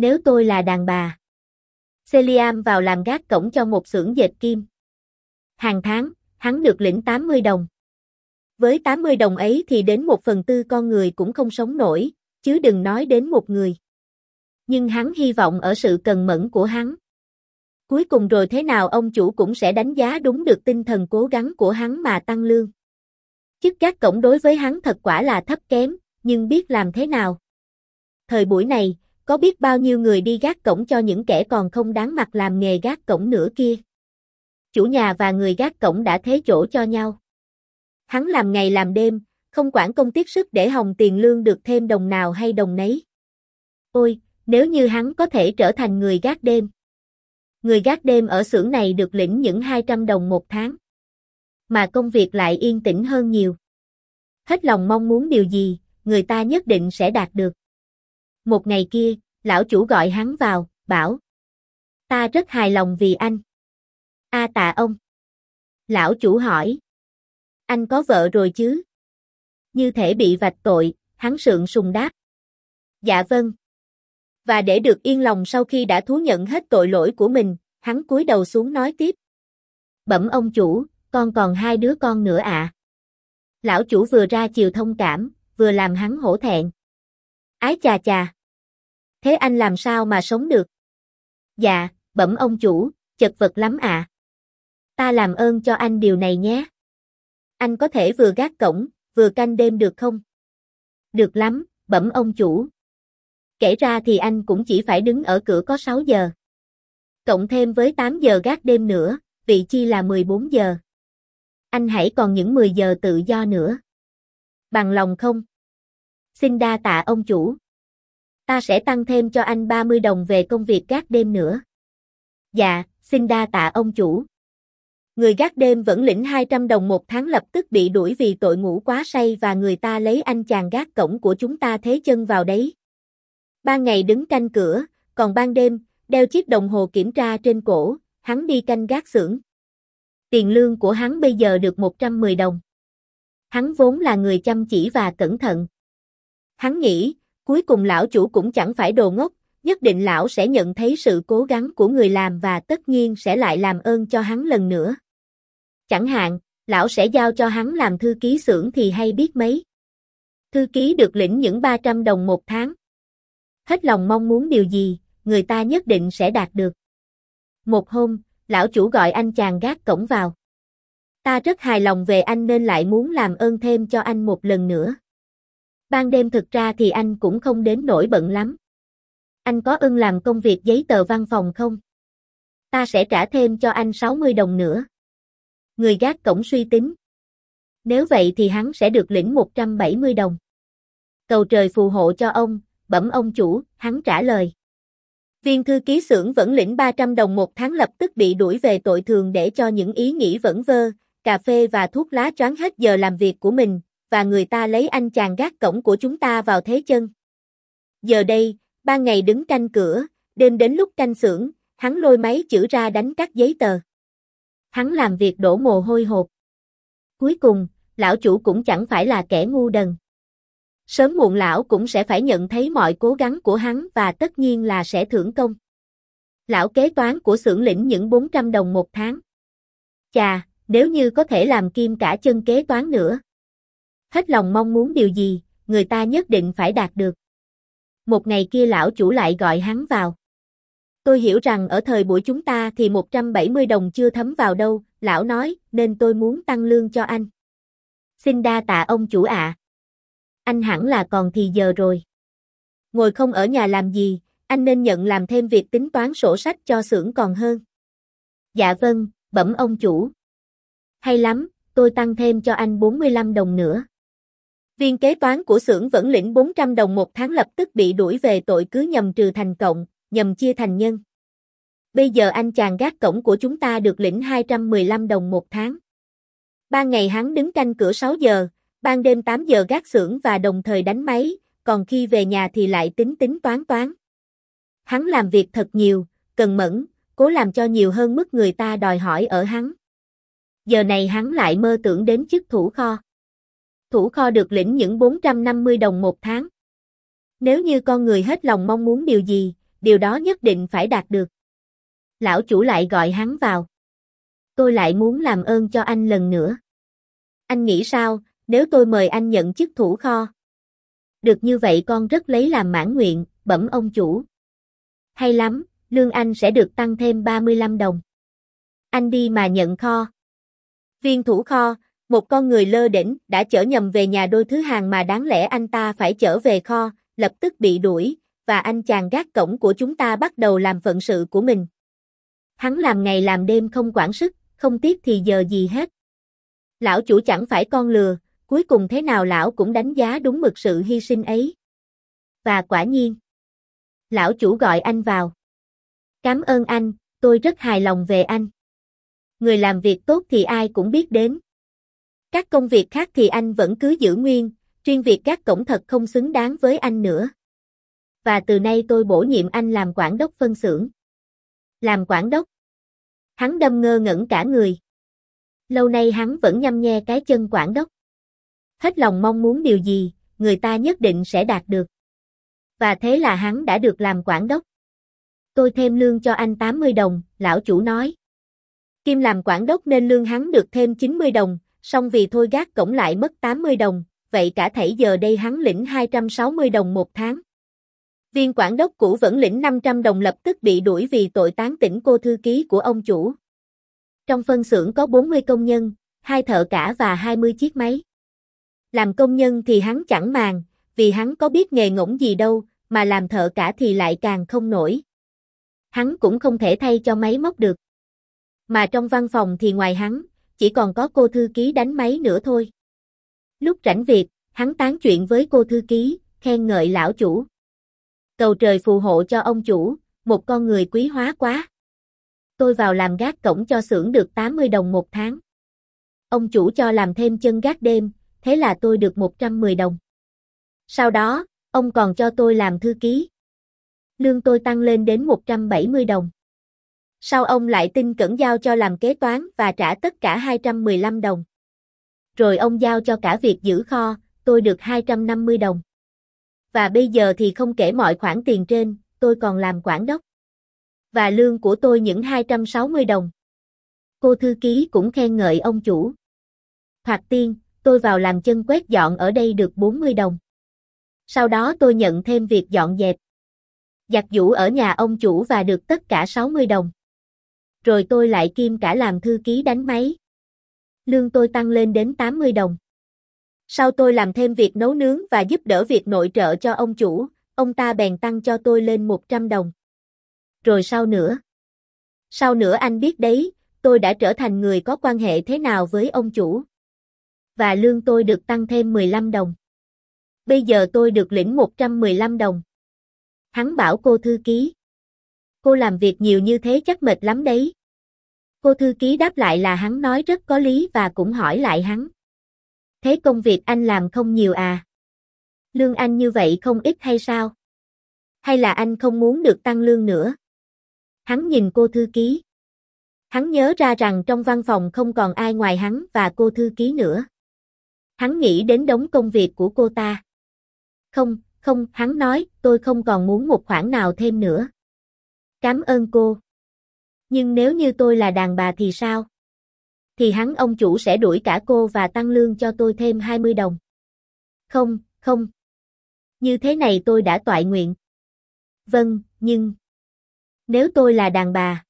Nếu tôi là đàn bà. Celiam vào làm gác cổng cho một xưởng dệt kim. Hàng tháng, hắn được lĩnh 80 đồng. Với 80 đồng ấy thì đến một phần tư con người cũng không sống nổi, chứ đừng nói đến một người. Nhưng hắn hy vọng ở sự cần mẫn của hắn. Cuối cùng rồi thế nào ông chủ cũng sẽ đánh giá đúng được tinh thần cố gắng của hắn mà tăng lương. Chức gác cổng đối với hắn thật quả là thấp kém, nhưng biết làm thế nào. Thời buổi này, có biết bao nhiêu người đi gác cổng cho những kẻ còn không đáng mặt làm nghề gác cổng nữa kia. Chủ nhà và người gác cổng đã thế chỗ cho nhau. Hắn làm ngày làm đêm, không quản công tiết sức để hồng tiền lương được thêm đồng nào hay đồng nấy. Ôi, nếu như hắn có thể trở thành người gác đêm. Người gác đêm ở xưởng này được lĩnh những 200 đồng một tháng. Mà công việc lại yên tĩnh hơn nhiều. Hết lòng mong muốn điều gì, người ta nhất định sẽ đạt được. Một ngày kia, lão chủ gọi hắn vào, bảo. Ta rất hài lòng vì anh. A tạ ông. Lão chủ hỏi. Anh có vợ rồi chứ? Như thể bị vạch tội, hắn sượng sùng đáp. Dạ vâng. Và để được yên lòng sau khi đã thú nhận hết tội lỗi của mình, hắn cúi đầu xuống nói tiếp. Bẩm ông chủ, con còn hai đứa con nữa ạ. À. Lão chủ vừa ra chiều thông cảm, vừa làm hắn hổ thẹn. Ái chà chà. Thế anh làm sao mà sống được? Dạ, bẩm ông chủ, chật vật lắm ạ. À. Ta làm ơn cho anh điều này nhé. Anh có thể vừa gác cổng, vừa canh đêm được không? Được lắm, bẩm ông chủ. Kể ra thì anh cũng chỉ phải đứng ở cửa có 6 giờ. Cộng thêm với 8 giờ gác đêm nữa, vị chi là 14 giờ. Anh hãy còn những 10 giờ tự do nữa. Bằng lòng không? Xin đa tạ ông chủ. Ta sẽ tăng thêm cho anh 30 đồng về công việc gác đêm nữa. Dạ, xin đa tạ ông chủ. Người gác đêm vẫn lĩnh 200 đồng một tháng lập tức bị đuổi vì tội ngủ quá say và người ta lấy anh chàng gác cổng của chúng ta thế chân vào đấy. Ban ngày đứng canh cửa, còn ban đêm, đeo chiếc đồng hồ kiểm tra trên cổ, hắn đi canh gác xưởng. Tiền lương của hắn bây giờ được 110 đồng. Hắn vốn là người chăm chỉ và cẩn thận. Hắn nghĩ, cuối cùng lão chủ cũng chẳng phải đồ ngốc, nhất định lão sẽ nhận thấy sự cố gắng của người làm và tất nhiên sẽ lại làm ơn cho hắn lần nữa. Chẳng hạn, lão sẽ giao cho hắn làm thư ký xưởng thì hay biết mấy. Thư ký được lĩnh những 300 đồng một tháng. Hết lòng mong muốn điều gì, người ta nhất định sẽ đạt được. Một hôm, lão chủ gọi anh chàng gác cổng vào. Ta rất hài lòng về anh nên lại muốn làm ơn thêm cho anh một lần nữa. Ban đêm thực ra thì anh cũng không đến nổi bận lắm. Anh có ưng làm công việc giấy tờ văn phòng không? Ta sẽ trả thêm cho anh 60 đồng nữa. Người gác cổng suy tính. Nếu vậy thì hắn sẽ được lĩnh 170 đồng. Cầu trời phù hộ cho ông, bẩm ông chủ, hắn trả lời. Viên thư ký xưởng vẫn lĩnh 300 đồng một tháng lập tức bị đuổi về tội thường để cho những ý nghĩ vẩn vơ, cà phê và thuốc lá choáng hết giờ làm việc của mình, và người ta lấy anh chàng gác cổng của chúng ta vào thế chân. Giờ đây, ban ngày đứng canh cửa, đêm đến lúc canh xưởng, hắn lôi máy chữ ra đánh các giấy tờ. Hắn làm việc đổ mồ hôi hột. Cuối cùng, lão chủ cũng chẳng phải là kẻ ngu đần. Sớm muộn lão cũng sẽ phải nhận thấy mọi cố gắng của hắn và tất nhiên là sẽ thưởng công. Lão kế toán của xưởng lĩnh những 400 đồng một tháng. Chà, nếu như có thể làm kim cả chân kế toán nữa. Hết lòng mong muốn điều gì, người ta nhất định phải đạt được. Một ngày kia lão chủ lại gọi hắn vào. Tôi hiểu rằng ở thời buổi chúng ta thì 170 đồng chưa thấm vào đâu, lão nói, nên tôi muốn tăng lương cho anh. Xin đa tạ ông chủ ạ. Anh hẳn là còn thì giờ rồi. Ngồi không ở nhà làm gì, anh nên nhận làm thêm việc tính toán sổ sách cho xưởng còn hơn. Dạ vâng, bẩm ông chủ. Hay lắm, tôi tăng thêm cho anh 45 đồng nữa. Viên kế toán của xưởng vẫn lĩnh 400 đồng một tháng lập tức bị đuổi về tội cứ nhầm trừ thành cộng, nhầm chia thành nhân. Bây giờ anh chàng gác cổng của chúng ta được lĩnh 215 đồng một tháng. Ban ngày hắn đứng canh cửa 6 giờ, ban đêm 8 giờ gác xưởng và đồng thời đánh máy, còn khi về nhà thì lại tính tính toán toán. Hắn làm việc thật nhiều, cần mẫn, cố làm cho nhiều hơn mức người ta đòi hỏi ở hắn. Giờ này hắn lại mơ tưởng đến chức thủ kho. Thủ kho được lĩnh những 450 đồng một tháng. Nếu như con người hết lòng mong muốn điều gì, điều đó nhất định phải đạt được. Lão chủ lại gọi hắn vào. Tôi lại muốn làm ơn cho anh lần nữa. Anh nghĩ sao, nếu tôi mời anh nhận chức thủ kho? Được như vậy con rất lấy làm mãn nguyện, bẩm ông chủ. Hay lắm, lương anh sẽ được tăng thêm 35 đồng. Anh đi mà nhận kho. Viên thủ kho, một con người lơ đỉnh đã chở nhầm về nhà đôi thứ hàng mà đáng lẽ anh ta phải chở về kho, lập tức bị đuổi, và anh chàng gác cổng của chúng ta bắt đầu làm phận sự của mình. Hắn làm ngày làm đêm không quản sức, không tiếc thì giờ gì hết. Lão chủ chẳng phải con lừa, cuối cùng thế nào lão cũng đánh giá đúng mực sự hy sinh ấy. Và quả nhiên, lão chủ gọi anh vào. Cảm ơn anh, tôi rất hài lòng về anh. Người làm việc tốt thì ai cũng biết đến. Các công việc khác thì anh vẫn cứ giữ nguyên, riêng việc các cổng thật không xứng đáng với anh nữa. Và từ nay tôi bổ nhiệm anh làm quản đốc phân xưởng. Làm quản đốc. Hắn đâm ngơ ngẩn cả người. Lâu nay hắn vẫn nhăm nhe cái chân quản đốc. Hết lòng mong muốn điều gì, người ta nhất định sẽ đạt được. Và thế là hắn đã được làm quản đốc. Tôi thêm lương cho anh 80 đồng, lão chủ nói. Kim làm quản đốc nên lương hắn được thêm 90 đồng, song vì thôi gác cổng lại mất 80 đồng, vậy cả thảy giờ đây hắn lĩnh 260 đồng một tháng. Viên quản đốc cũ vẫn lĩnh 500 đồng lập tức bị đuổi vì tội tán tỉnh cô thư ký của ông chủ. Trong phân xưởng có 40 công nhân, hai thợ cả và 20 chiếc máy. Làm công nhân thì hắn chẳng màng, vì hắn có biết nghề ngỗng gì đâu, mà làm thợ cả thì lại càng không nổi. Hắn cũng không thể thay cho máy móc được. Mà trong văn phòng thì ngoài hắn, chỉ còn có cô thư ký đánh máy nữa thôi. Lúc rảnh việc, hắn tán chuyện với cô thư ký, khen ngợi lão chủ. Cầu trời phù hộ cho ông chủ, một con người quý hóa quá. Tôi vào làm gác cổng cho xưởng được 80 đồng một tháng. Ông chủ cho làm thêm chân gác đêm, thế là tôi được 110 đồng. Sau đó, ông còn cho tôi làm thư ký. Lương tôi tăng lên đến 170 đồng. Sau ông lại tin cẩn giao cho làm kế toán và trả tất cả 215 đồng. Rồi ông giao cho cả việc giữ kho, tôi được 250 đồng. Và bây giờ thì không kể mọi khoản tiền trên, tôi còn làm quản đốc. Và lương của tôi những 260 đồng. Cô thư ký cũng khen ngợi ông chủ. Thoạt tiên, tôi vào làm chân quét dọn ở đây được 40 đồng. Sau đó tôi nhận thêm việc dọn dẹp. Giặt giũ ở nhà ông chủ và được tất cả 60 đồng. Rồi tôi lại kim cả làm thư ký đánh máy. Lương tôi tăng lên đến 80 đồng. Sau tôi làm thêm việc nấu nướng và giúp đỡ việc nội trợ cho ông chủ, ông ta bèn tăng cho tôi lên 100 đồng. Rồi sau nữa? Sau nữa anh biết đấy, tôi đã trở thành người có quan hệ thế nào với ông chủ. Và lương tôi được tăng thêm 15 đồng. Bây giờ tôi được lĩnh 115 đồng. Hắn bảo cô thư ký. Cô làm việc nhiều như thế chắc mệt lắm đấy. Cô thư ký đáp lại là hắn nói rất có lý và cũng hỏi lại hắn. Thế công việc anh làm không nhiều à? Lương anh như vậy không ít hay sao? Hay là anh không muốn được tăng lương nữa? Hắn nhìn cô thư ký. Hắn nhớ ra rằng trong văn phòng không còn ai ngoài hắn và cô thư ký nữa. Hắn nghĩ đến đống công việc của cô ta. Không, không, hắn nói, tôi không còn muốn một khoản nào thêm nữa. Cảm ơn cô. Nhưng nếu như tôi là đàn bà thì sao? Thì hắn ông chủ sẽ đuổi cả cô và tăng lương cho tôi thêm 20 đồng. Không, không. Như thế này tôi đã toại nguyện. Vâng, nhưng... Nếu tôi là đàn bà.